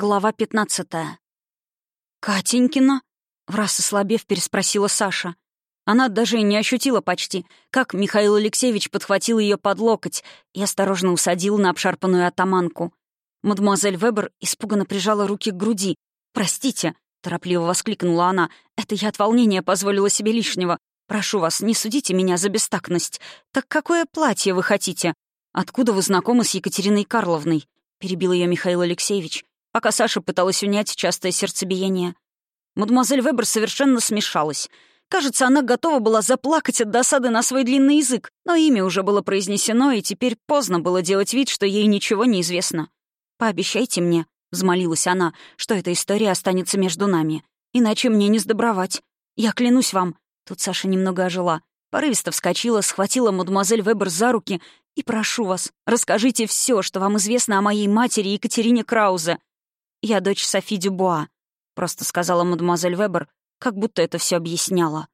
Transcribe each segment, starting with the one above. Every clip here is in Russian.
Глава пятнадцатая. «Катенькина?» — враз ослабев переспросила Саша. Она даже не ощутила почти, как Михаил Алексеевич подхватил ее под локоть и осторожно усадил на обшарпанную атаманку. Мадемуазель Вебер испуганно прижала руки к груди. «Простите», — торопливо воскликнула она, — «это я от волнения позволила себе лишнего. Прошу вас, не судите меня за бестактность. Так какое платье вы хотите? Откуда вы знакомы с Екатериной Карловной?» — перебил ее Михаил Алексеевич пока Саша пыталась унять частое сердцебиение. Мадемуазель Вебер совершенно смешалась. Кажется, она готова была заплакать от досады на свой длинный язык, но имя уже было произнесено, и теперь поздно было делать вид, что ей ничего не известно. «Пообещайте мне», — взмолилась она, — «что эта история останется между нами. Иначе мне не сдобровать. Я клянусь вам». Тут Саша немного ожила. Порывисто вскочила, схватила мадемуазель Вебер за руки и прошу вас, расскажите все, что вам известно о моей матери Екатерине Краузе. «Я дочь Софи Дюбуа», — просто сказала мадемуазель Вебер, как будто это все объясняло.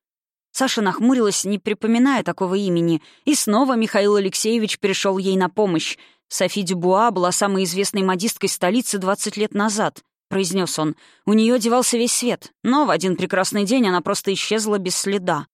Саша нахмурилась, не припоминая такого имени, и снова Михаил Алексеевич пришел ей на помощь. «Софи Дюбуа была самой известной модисткой столицы 20 лет назад», — произнес он. «У нее девался весь свет, но в один прекрасный день она просто исчезла без следа».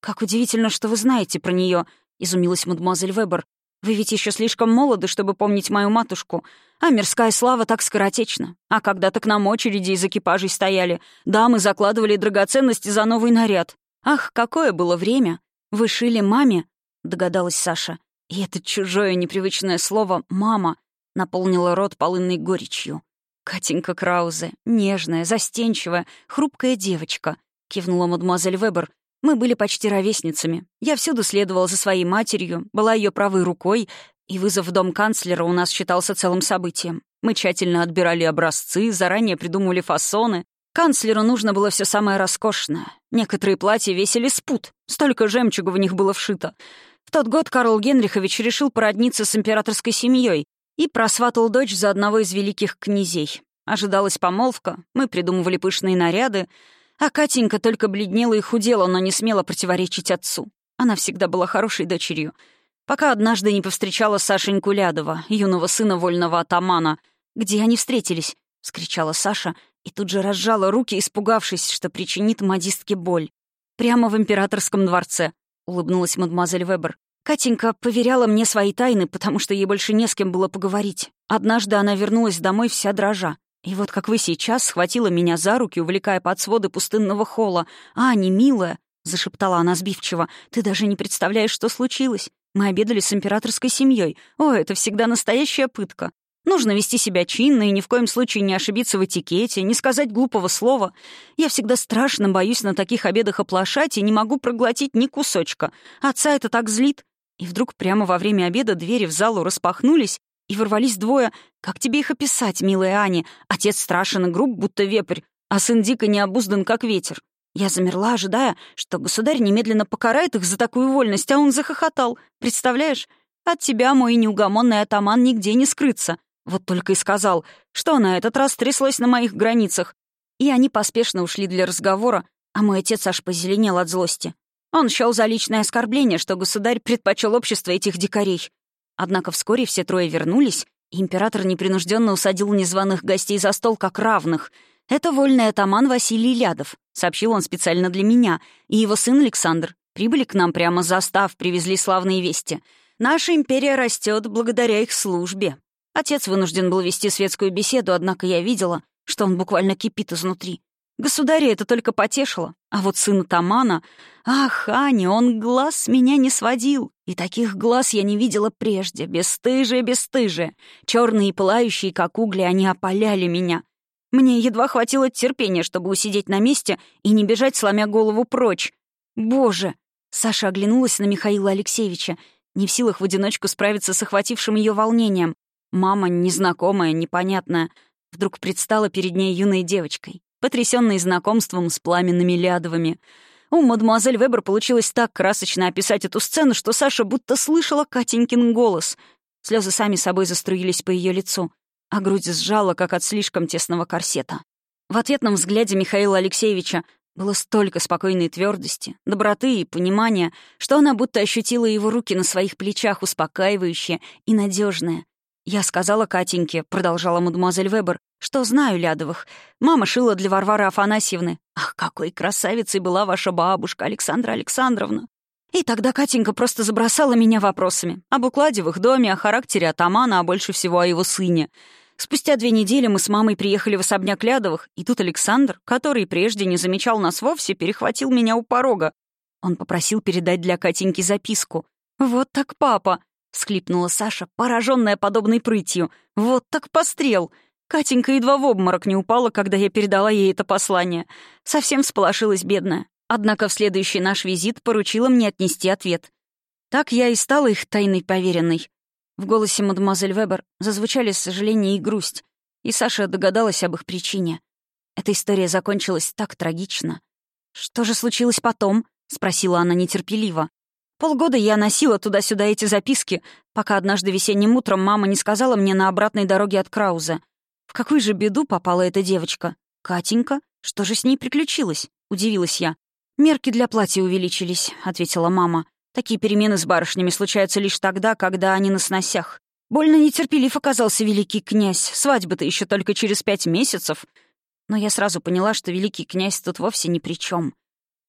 «Как удивительно, что вы знаете про нее, изумилась мадемуазель Вебер. Вы ведь еще слишком молоды, чтобы помнить мою матушку. А мирская слава так скоротечна. А когда-то к нам очереди из экипажей стояли. Дамы закладывали драгоценности за новый наряд. Ах, какое было время! Вы шили маме?» — догадалась Саша. И это чужое непривычное слово «мама» наполнило рот полынной горечью. «Катенька Краузе, нежная, застенчивая, хрупкая девочка», — кивнула мадемуазель Вебер, мы были почти ровесницами. Я всюду следовала за своей матерью, была ее правой рукой, и вызов в дом канцлера у нас считался целым событием. Мы тщательно отбирали образцы, заранее придумывали фасоны. Канцлеру нужно было все самое роскошное. Некоторые платья весили спут, столько жемчуга в них было вшито. В тот год Карл Генрихович решил породниться с императорской семьей и просватал дочь за одного из великих князей. Ожидалась помолвка, мы придумывали пышные наряды, а Катенька только бледнела и худела, но не смела противоречить отцу. Она всегда была хорошей дочерью. Пока однажды не повстречала Сашеньку Лядова, юного сына вольного атамана. «Где они встретились?» — вскричала Саша и тут же разжала руки, испугавшись, что причинит модистке боль. «Прямо в императорском дворце», — улыбнулась мадемуазель Вебер. Катенька поверяла мне свои тайны, потому что ей больше не с кем было поговорить. Однажды она вернулась домой вся дрожа. И вот как вы сейчас схватила меня за руки, увлекая под своды пустынного холла. «Аня, милая!» — зашептала она сбивчиво. «Ты даже не представляешь, что случилось. Мы обедали с императорской семьей. О, это всегда настоящая пытка. Нужно вести себя чинно и ни в коем случае не ошибиться в этикете, не сказать глупого слова. Я всегда страшно боюсь на таких обедах оплошать и не могу проглотить ни кусочка. Отца это так злит. И вдруг прямо во время обеда двери в залу распахнулись, и ворвались двое. Как тебе их описать, милая Аня? Отец страшен и груб, будто вепрь, а сын дико необуздан, как ветер. Я замерла, ожидая, что государь немедленно покарает их за такую вольность, а он захохотал. Представляешь? От тебя, мой неугомонный атаман, нигде не скрыться. Вот только и сказал, что на этот раз тряслось на моих границах. И они поспешно ушли для разговора, а мой отец аж позеленел от злости. Он счел за личное оскорбление, что государь предпочел общество этих дикарей. Однако вскоре все трое вернулись, и император непринужденно усадил незваных гостей за стол как равных. «Это вольный атаман Василий Лядов», — сообщил он специально для меня, и его сын Александр. Прибыли к нам прямо застав, привезли славные вести. Наша империя растет благодаря их службе. Отец вынужден был вести светскую беседу, однако я видела, что он буквально кипит изнутри. Государя это только потешило. А вот сын Тамана... Ах, Аня, он глаз с меня не сводил. И таких глаз я не видела прежде. Бесстыжие, бесстыжие. Черные и пылающие, как угли, они опаляли меня. Мне едва хватило терпения, чтобы усидеть на месте и не бежать, сломя голову прочь. Боже! Саша оглянулась на Михаила Алексеевича, не в силах в одиночку справиться с охватившим ее волнением. Мама, незнакомая, непонятная, вдруг предстала перед ней юной девочкой потрясённый знакомством с пламенными лядовыми. У мадемуазель Вебер получилось так красочно описать эту сцену, что Саша будто слышала Катенькин голос. Слезы сами собой заструились по ее лицу, а грудь сжала, как от слишком тесного корсета. В ответном взгляде Михаила Алексеевича было столько спокойной твердости, доброты и понимания, что она будто ощутила его руки на своих плечах, успокаивающие и надежные. «Я сказала Катеньке», — продолжала мадемуазель Вебер, что знаю Лядовых. Мама шила для Варвары Афанасьевны. Ах, какой красавицей была ваша бабушка, Александра Александровна. И тогда Катенька просто забросала меня вопросами. Об укладе в их доме, о характере атамана, а больше всего о его сыне. Спустя две недели мы с мамой приехали в особняк Лядовых, и тут Александр, который прежде не замечал нас вовсе, перехватил меня у порога. Он попросил передать для Катеньки записку. «Вот так папа!» — схлипнула Саша, пораженная подобной прытью. «Вот так пострел!» Катенька едва в обморок не упала, когда я передала ей это послание. Совсем всполошилась бедная. Однако в следующий наш визит поручила мне отнести ответ. Так я и стала их тайной поверенной. В голосе мадемуазель Вебер зазвучали сожаление и грусть, и Саша догадалась об их причине. Эта история закончилась так трагично. «Что же случилось потом?» — спросила она нетерпеливо. Полгода я носила туда-сюда эти записки, пока однажды весенним утром мама не сказала мне на обратной дороге от Крауза. В какую же беду попала эта девочка? Катенька? Что же с ней приключилось? Удивилась я. «Мерки для платья увеличились», — ответила мама. «Такие перемены с барышнями случаются лишь тогда, когда они на сносях. Больно нетерпелив оказался великий князь. Свадьба-то еще только через пять месяцев». Но я сразу поняла, что великий князь тут вовсе ни при чем.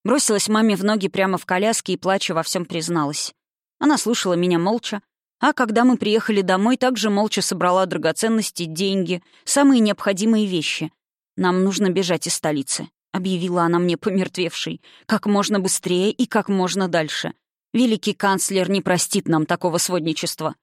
Бросилась маме в ноги прямо в коляске и, плача, во всем призналась. Она слушала меня молча, а когда мы приехали домой, также молча собрала драгоценности, деньги, самые необходимые вещи. Нам нужно бежать из столицы объявила она мне помертвевшей, как можно быстрее и как можно дальше. Великий канцлер не простит нам такого сводничества.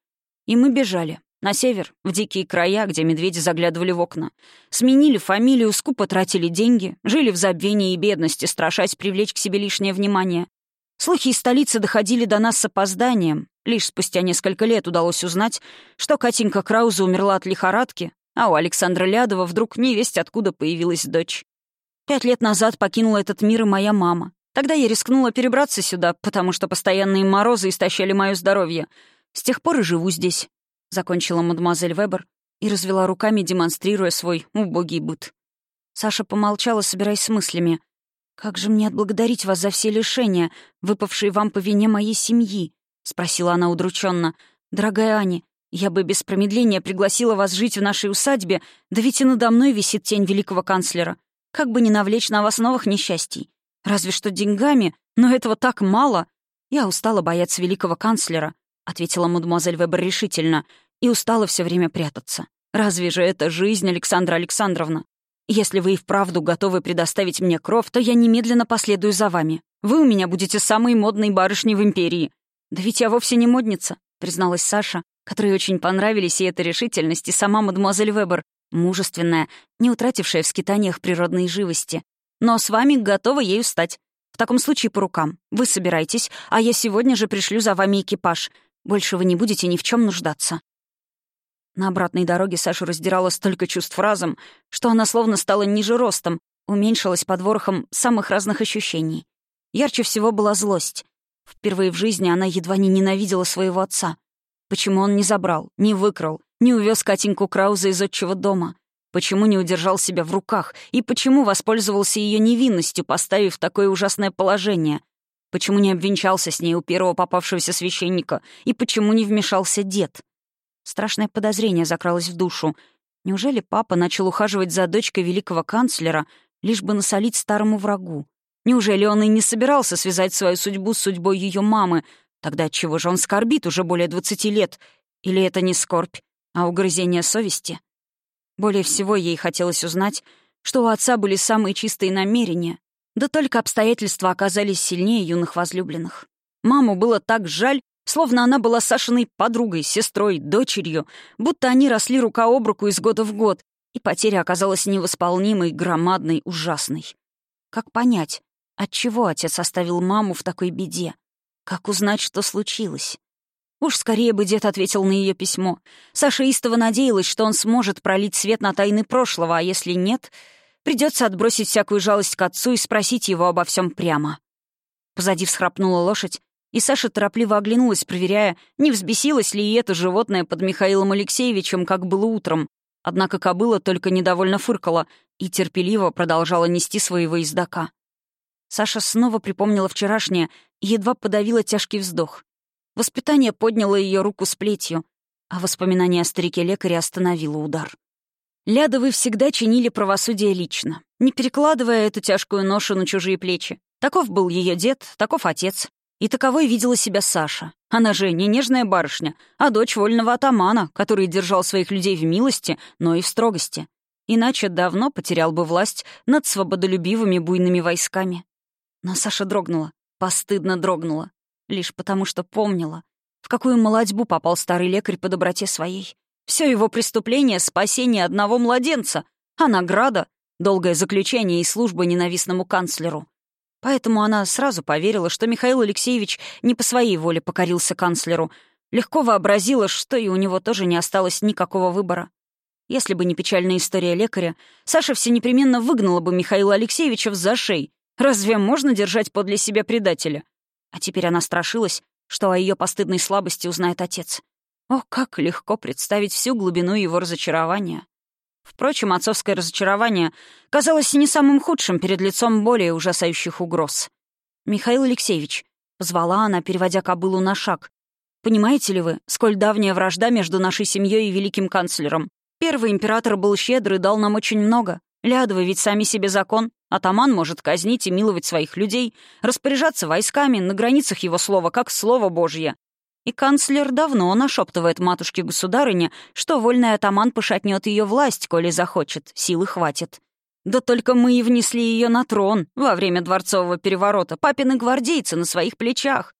И мы бежали. На север, в дикие края, где медведи заглядывали в окна. Сменили фамилию, скупо тратили деньги, жили в забвении и бедности, страшась привлечь к себе лишнее внимание. Слухи из столицы доходили до нас с опозданием. Лишь спустя несколько лет удалось узнать, что Катенька Крауза умерла от лихорадки, а у Александра Лядова вдруг невесть откуда появилась дочь. Пять лет назад покинула этот мир и моя мама. Тогда я рискнула перебраться сюда, потому что постоянные морозы истощали мое здоровье. С тех пор и живу здесь», — закончила мадемуазель Вебер и развела руками, демонстрируя свой убогий быт. Саша помолчала, собираясь с мыслями. «Как же мне отблагодарить вас за все лишения, выпавшие вам по вине моей семьи?» — спросила она удрученно. «Дорогая Аня, я бы без промедления пригласила вас жить в нашей усадьбе, да ведь и надо мной висит тень великого канцлера. Как бы не навлечь на вас новых несчастий. Разве что деньгами, но этого так мало. Я устала бояться великого канцлера, ответила мадемуазель Вебер решительно, и устала все время прятаться. Разве же это жизнь, Александра Александровна? Если вы и вправду готовы предоставить мне кровь, то я немедленно последую за вами. Вы у меня будете самой модной барышней в империи. Да ведь я вовсе не модница, призналась Саша, которой очень понравились и эта решительность, и сама мадемуазель Вебер, Мужественная, не утратившая в скитаниях природной живости. Но с вами готова ею стать. В таком случае по рукам. Вы собирайтесь, а я сегодня же пришлю за вами экипаж. Больше вы не будете ни в чем нуждаться». На обратной дороге Сашу раздирала столько чувств разом, что она словно стала ниже ростом, уменьшилась под ворохом самых разных ощущений. Ярче всего была злость. Впервые в жизни она едва не ненавидела своего отца. Почему он не забрал, не выкрал, не увез Катеньку Крауза из отчего дома? Почему не удержал себя в руках? И почему воспользовался ее невинностью, поставив такое ужасное положение? Почему не обвенчался с ней у первого попавшегося священника? И почему не вмешался дед? Страшное подозрение закралось в душу. Неужели папа начал ухаживать за дочкой великого канцлера, лишь бы насолить старому врагу? Неужели он и не собирался связать свою судьбу с судьбой ее мамы? Тогда чего же он скорбит уже более двадцати лет? Или это не скорбь, а угрызение совести. Более всего ей хотелось узнать, что у отца были самые чистые намерения, да только обстоятельства оказались сильнее юных возлюбленных. Маму было так жаль, словно она была Сашиной подругой, сестрой, дочерью, будто они росли рука об руку из года в год, и потеря оказалась невосполнимой, громадной, ужасной. Как понять, отчего отец оставил маму в такой беде? Как узнать, что случилось? Уж скорее бы дед ответил на ее письмо. Саша истово надеялась, что он сможет пролить свет на тайны прошлого, а если нет, придется отбросить всякую жалость к отцу и спросить его обо всем прямо. Позади всхрапнула лошадь, и Саша торопливо оглянулась, проверяя, не взбесилось ли и это животное под Михаилом Алексеевичем, как было утром. Однако кобыла только недовольно фыркала и терпеливо продолжала нести своего ездока. Саша снова припомнила вчерашнее и едва подавила тяжкий вздох. Воспитание подняло ее руку с плетью, а воспоминание о старике-лекаре остановило удар. Лядовы всегда чинили правосудие лично, не перекладывая эту тяжкую ношу на чужие плечи. Таков был ее дед, таков отец. И таковой видела себя Саша. Она же не нежная барышня, а дочь вольного атамана, который держал своих людей в милости, но и в строгости. Иначе давно потерял бы власть над свободолюбивыми буйными войсками. Но Саша дрогнула, постыдно дрогнула. Лишь потому, что помнила, в какую молодьбу попал старый лекарь по доброте своей. Все его преступление — спасение одного младенца, а награда — долгое заключение и служба ненавистному канцлеру. Поэтому она сразу поверила, что Михаил Алексеевич не по своей воле покорился канцлеру, легко вообразила, что и у него тоже не осталось никакого выбора. Если бы не печальная история лекаря, Саша все непременно выгнала бы Михаила Алексеевича в зашей. Разве можно держать подле себя предателя? А теперь она страшилась, что о ее постыдной слабости узнает отец. О, как легко представить всю глубину его разочарования. Впрочем, отцовское разочарование казалось не самым худшим перед лицом более ужасающих угроз. «Михаил Алексеевич», — позвала она, переводя кобылу на шаг, «понимаете ли вы, сколь давняя вражда между нашей семьей и великим канцлером? Первый император был щедр и дал нам очень много. Лядовы ведь сами себе закон. Атаман может казнить и миловать своих людей, распоряжаться войсками, на границах его слова, как слово Божье. И канцлер давно нашептывает матушке-государыне, что вольный атаман пошатнет ее власть, коли захочет, силы хватит. Да только мы и внесли ее на трон во время дворцового переворота, папины гвардейцы на своих плечах.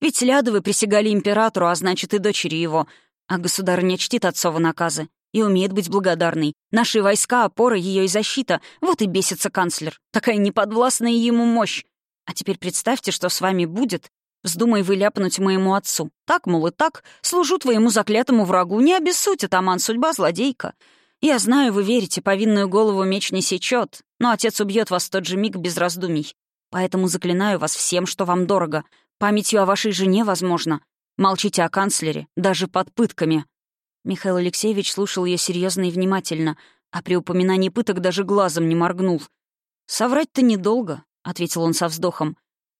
Ведь Лядовы присягали императору, а значит и дочери его. А государыня чтит отцова наказы и умеет быть благодарной. Наши войска — опора ее и защита. Вот и бесится канцлер. Такая неподвластная ему мощь. А теперь представьте, что с вами будет, Вздумай вы ляпнуть моему отцу. Так, мол, и так, служу твоему заклятому врагу. Не обессудь, атаман, судьба злодейка. Я знаю, вы верите, повинную голову меч не сечет, но отец убьет вас в тот же миг без раздумий. Поэтому заклинаю вас всем, что вам дорого. Памятью о вашей жене, возможно. Молчите о канцлере, даже под пытками». Михаил Алексеевич слушал ее серьезно и внимательно, а при упоминании пыток даже глазом не моргнул. «Соврать-то недолго», — ответил он со вздохом.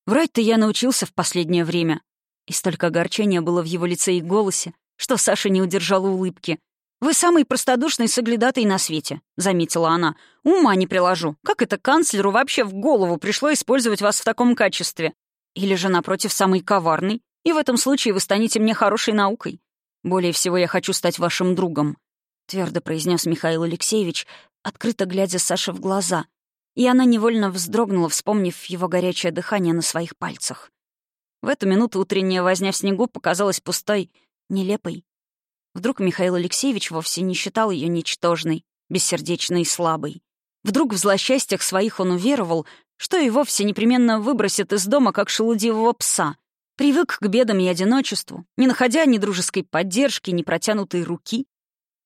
Врать-то я научился в последнее время. И столько огорчения было в его лице и голосе, что Саша не удержала улыбки. «Вы самый простодушный соглядатый на свете», — заметила она. «Ума не приложу. Как это канцлеру вообще в голову пришло использовать вас в таком качестве? Или же, напротив, самый коварный? И в этом случае вы станете мне хорошей наукой. Более всего я хочу стать вашим другом», — твердо произнес Михаил Алексеевич, открыто глядя Саше в глаза, и она невольно вздрогнула, вспомнив его горячее дыхание на своих пальцах. В эту минуту утренняя возня в снегу показалась пустой, нелепой. Вдруг Михаил Алексеевич вовсе не считал ее ничтожной, бессердечной и слабой. Вдруг в злосчастьях своих он уверовал, что и вовсе непременно выбросит из дома, как шелудивого пса. Привык к бедам и одиночеству, не находя ни дружеской поддержки, ни протянутой руки.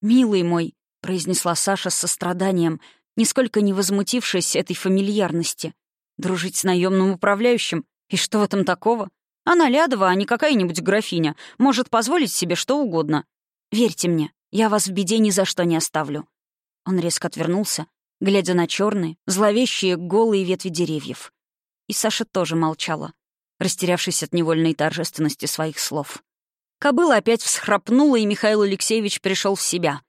«Милый мой», — произнесла Саша с состраданием, — нисколько не возмутившись этой фамильярности. Дружить с наемным управляющим? И что в этом такого? Она Лядова, а не какая-нибудь графиня, может позволить себе что угодно. Верьте мне, я вас в беде ни за что не оставлю». Он резко отвернулся, глядя на черные, зловещие, голые ветви деревьев. И Саша тоже молчала, растерявшись от невольной торжественности своих слов. Кобыла опять всхрапнула, и Михаил Алексеевич пришел в себя.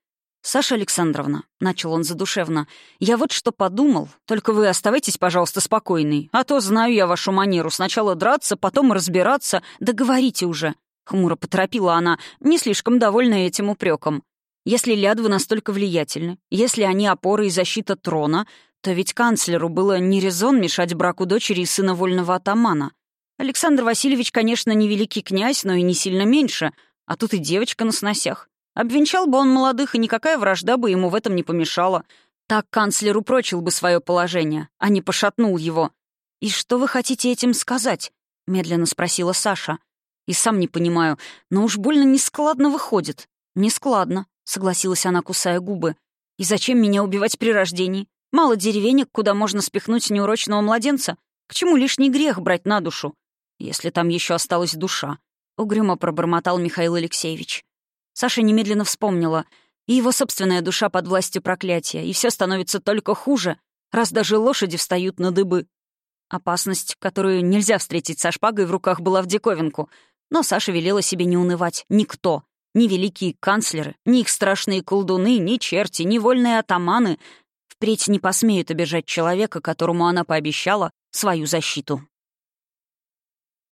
«Саша Александровна», — начал он задушевно, — «я вот что подумал. Только вы оставайтесь, пожалуйста, спокойной. А то знаю я вашу манеру. Сначала драться, потом разбираться. Да уже». Хмуро поторопила она, не слишком довольная этим упреком. «Если лядвы настолько влиятельны, если они опора и защита трона, то ведь канцлеру было не резон мешать браку дочери и сына вольного атамана. Александр Васильевич, конечно, не великий князь, но и не сильно меньше, а тут и девочка на сносях. Обвенчал бы он молодых, и никакая вражда бы ему в этом не помешала. Так канцлер упрочил бы свое положение, а не пошатнул его. «И что вы хотите этим сказать?» — медленно спросила Саша. «И сам не понимаю, но уж больно нескладно выходит». «Нескладно», — согласилась она, кусая губы. «И зачем меня убивать при рождении? Мало деревенек, куда можно спихнуть неурочного младенца. К чему лишний грех брать на душу? Если там еще осталась душа», — угрюмо пробормотал Михаил Алексеевич. Саша немедленно вспомнила. И его собственная душа под властью проклятия, и все становится только хуже, раз даже лошади встают на дыбы. Опасность, которую нельзя встретить со шпагой в руках, была в диковинку. Но Саша велела себе не унывать. Никто. Ни великие канцлеры, ни их страшные колдуны, ни черти, ни вольные атаманы впредь не посмеют обижать человека, которому она пообещала свою защиту.